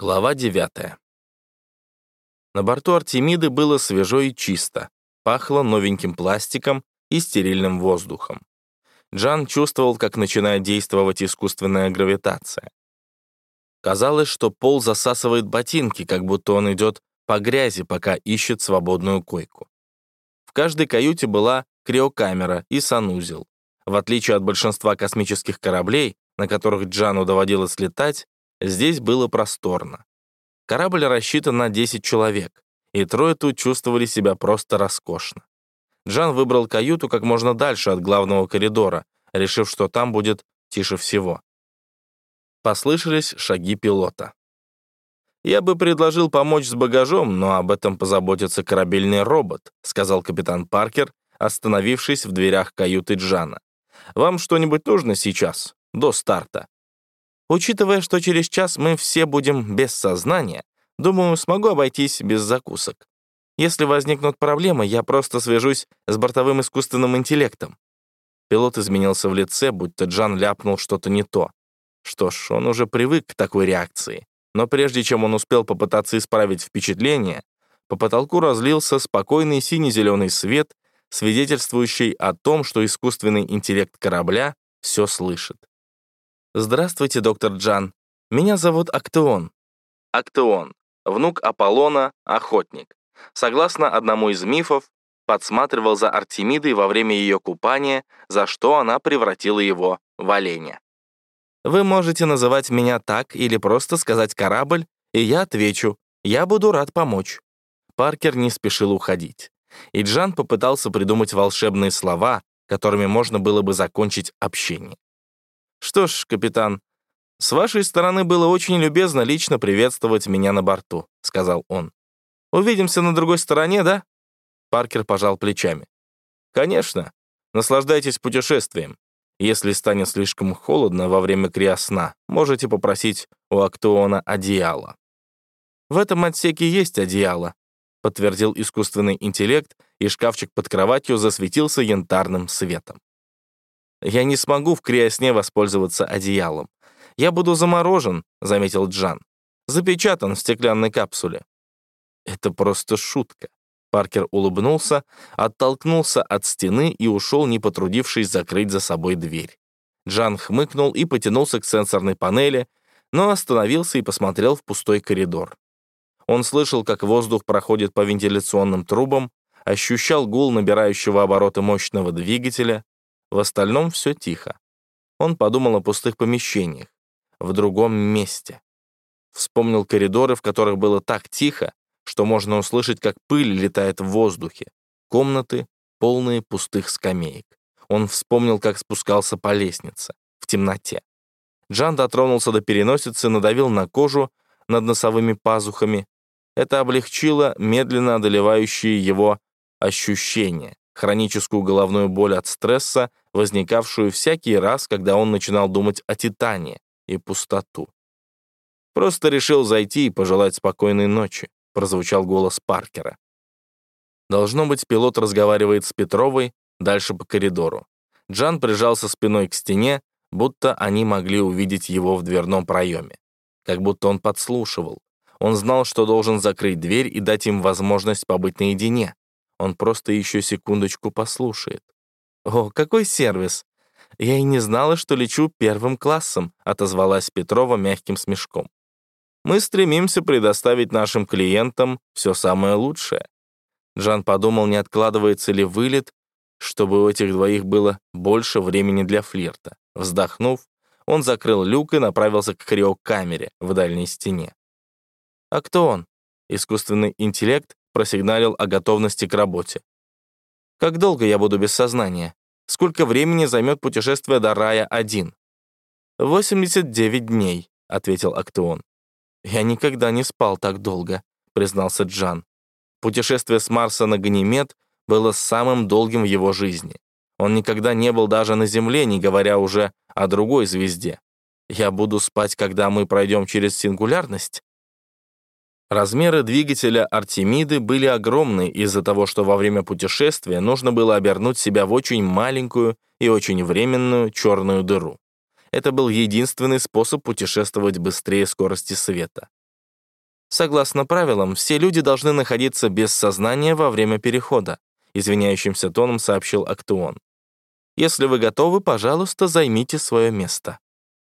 Глава 9. На борту Артемиды было свежо и чисто, пахло новеньким пластиком и стерильным воздухом. Джан чувствовал, как начинает действовать искусственная гравитация. Казалось, что пол засасывает ботинки, как будто он идет по грязи, пока ищет свободную койку. В каждой каюте была криокамера и санузел. В отличие от большинства космических кораблей, на которых Джану доводилось летать, Здесь было просторно. Корабль рассчитан на 10 человек, и трое тут чувствовали себя просто роскошно. Джан выбрал каюту как можно дальше от главного коридора, решив, что там будет тише всего. Послышались шаги пилота. «Я бы предложил помочь с багажом, но об этом позаботится корабельный робот», сказал капитан Паркер, остановившись в дверях каюты Джана. «Вам что-нибудь нужно сейчас, до старта?» Учитывая, что через час мы все будем без сознания, думаю, смогу обойтись без закусок. Если возникнут проблемы, я просто свяжусь с бортовым искусственным интеллектом». Пилот изменился в лице, будто Джан ляпнул что-то не то. Что ж, он уже привык к такой реакции. Но прежде чем он успел попытаться исправить впечатление, по потолку разлился спокойный сине-зеленый свет, свидетельствующий о том, что искусственный интеллект корабля все слышит. «Здравствуйте, доктор Джан. Меня зовут Актеон». Актеон, внук Аполлона, охотник. Согласно одному из мифов, подсматривал за Артемидой во время ее купания, за что она превратила его в оленя. Вы можете называть меня так или просто сказать «корабль», и я отвечу «я буду рад помочь». Паркер не спешил уходить. И Джан попытался придумать волшебные слова, которыми можно было бы закончить общение. «Что ж, капитан, с вашей стороны было очень любезно лично приветствовать меня на борту», — сказал он. «Увидимся на другой стороне, да?» Паркер пожал плечами. «Конечно. Наслаждайтесь путешествием. Если станет слишком холодно во время криосна, можете попросить у Актуона одеяло». «В этом отсеке есть одеяло», — подтвердил искусственный интеллект, и шкафчик под кроватью засветился янтарным светом. Я не смогу в криосне воспользоваться одеялом. Я буду заморожен, заметил Джан. Запечатан в стеклянной капсуле. Это просто шутка. Паркер улыбнулся, оттолкнулся от стены и ушел, не потрудившись закрыть за собой дверь. Джан хмыкнул и потянулся к сенсорной панели, но остановился и посмотрел в пустой коридор. Он слышал, как воздух проходит по вентиляционным трубам, ощущал гул набирающего обороты мощного двигателя, в остальном все тихо. Он подумал о пустых помещениях, в другом месте. Вспомнил коридоры, в которых было так тихо, что можно услышать, как пыль летает в воздухе. Комнаты, полные пустых скамеек. Он вспомнил, как спускался по лестнице, в темноте. Джан дотронулся до переносицы, надавил на кожу над носовыми пазухами. Это облегчило медленно одолевающие его ощущения хроническую головную боль от стресса, возникавшую всякий раз, когда он начинал думать о Титане и пустоту. «Просто решил зайти и пожелать спокойной ночи», — прозвучал голос Паркера. Должно быть, пилот разговаривает с Петровой дальше по коридору. Джан прижался спиной к стене, будто они могли увидеть его в дверном проеме. Как будто он подслушивал. Он знал, что должен закрыть дверь и дать им возможность побыть наедине. Он просто еще секундочку послушает. «О, какой сервис! Я и не знала, что лечу первым классом», отозвалась Петрова мягким смешком. «Мы стремимся предоставить нашим клиентам все самое лучшее». Джан подумал, не откладывается ли вылет, чтобы у этих двоих было больше времени для флирта. Вздохнув, он закрыл люк и направился к криокамере в дальней стене. «А кто он?» Искусственный интеллект просигналил о готовности к работе. «Как долго я буду без сознания? Сколько времени займет путешествие до рая-1?» «89 дней», — ответил Актеон. «Я никогда не спал так долго», — признался Джан. Путешествие с Марса на Ганимед было самым долгим в его жизни. Он никогда не был даже на Земле, не говоря уже о другой звезде. Я буду спать, когда мы пройдем через сингулярность? Размеры двигателя Артемиды были огромны из-за того, что во время путешествия нужно было обернуть себя в очень маленькую и очень временную черную дыру. Это был единственный способ путешествовать быстрее скорости света. Согласно правилам, все люди должны находиться без сознания во время перехода, извиняющимся тоном сообщил Актуон. Если вы готовы, пожалуйста, займите свое место.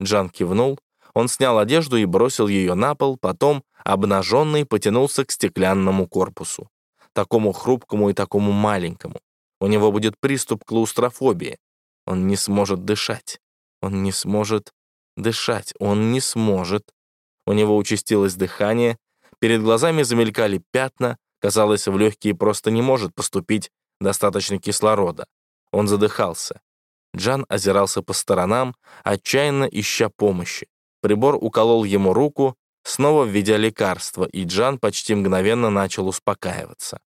Джан кивнул, он снял одежду и бросил ее на пол, потом, обнаженный, потянулся к стеклянному корпусу. Такому хрупкому и такому маленькому. У него будет приступ клаустрофобии. Он не сможет дышать. Он не сможет дышать. Он не сможет. У него участилось дыхание, перед глазами замелькали пятна, казалось, в легкие просто не может поступить достаточно кислорода. Он задыхался. Джан озирался по сторонам, отчаянно ища помощи. Прибор уколол ему руку, снова введя лекарство, и Джан почти мгновенно начал успокаиваться.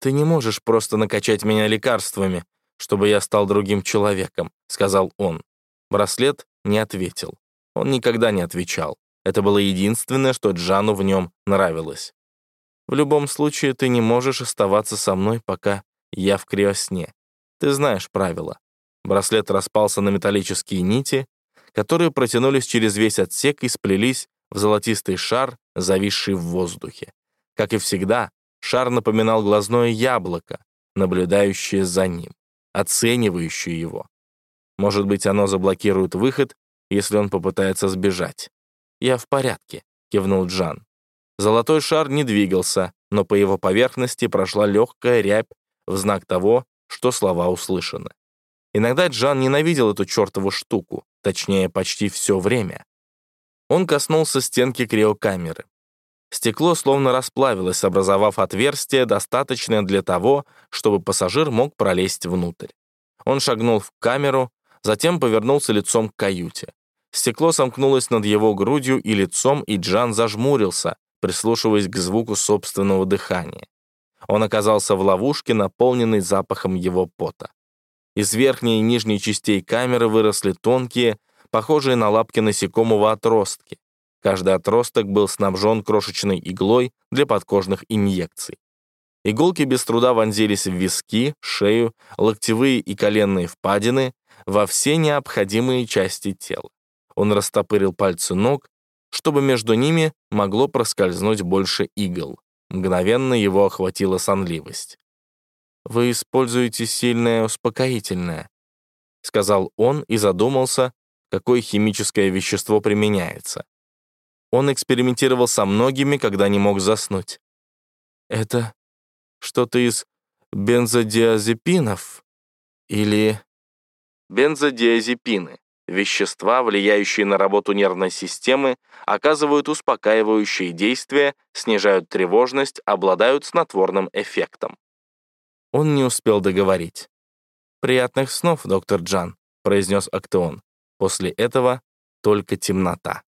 «Ты не можешь просто накачать меня лекарствами, чтобы я стал другим человеком», — сказал он. Браслет не ответил. Он никогда не отвечал. Это было единственное, что Джану в нем нравилось. «В любом случае, ты не можешь оставаться со мной, пока я в криосне. Ты знаешь правила». Браслет распался на металлические нити, которые протянулись через весь отсек и сплелись в золотистый шар, зависший в воздухе. Как и всегда, шар напоминал глазное яблоко, наблюдающее за ним, оценивающее его. Может быть, оно заблокирует выход, если он попытается сбежать. «Я в порядке», — кивнул Джан. Золотой шар не двигался, но по его поверхности прошла легкая рябь в знак того, что слова услышаны. Иногда Джан ненавидел эту чертову штуку, точнее, почти все время. Он коснулся стенки криокамеры. Стекло словно расплавилось, образовав отверстие, достаточное для того, чтобы пассажир мог пролезть внутрь. Он шагнул в камеру, затем повернулся лицом к каюте. Стекло сомкнулось над его грудью и лицом, и Джан зажмурился, прислушиваясь к звуку собственного дыхания. Он оказался в ловушке, наполненной запахом его пота. Из верхней и нижней частей камеры выросли тонкие, похожие на лапки насекомого отростки. Каждый отросток был снабжен крошечной иглой для подкожных инъекций. Иголки без труда вонзились в виски, шею, локтевые и коленные впадины, во все необходимые части тела. Он растопырил пальцы ног, чтобы между ними могло проскользнуть больше игл. Мгновенно его охватила сонливость. «Вы используете сильное успокоительное», — сказал он и задумался, какое химическое вещество применяется. Он экспериментировал со многими, когда не мог заснуть. «Это что-то из бензодиазепинов? Или...» Бензодиазепины — вещества, влияющие на работу нервной системы, оказывают успокаивающие действия, снижают тревожность, обладают снотворным эффектом. Он не успел договорить. «Приятных снов, доктор Джан», — произнес Актеон. После этого только темнота.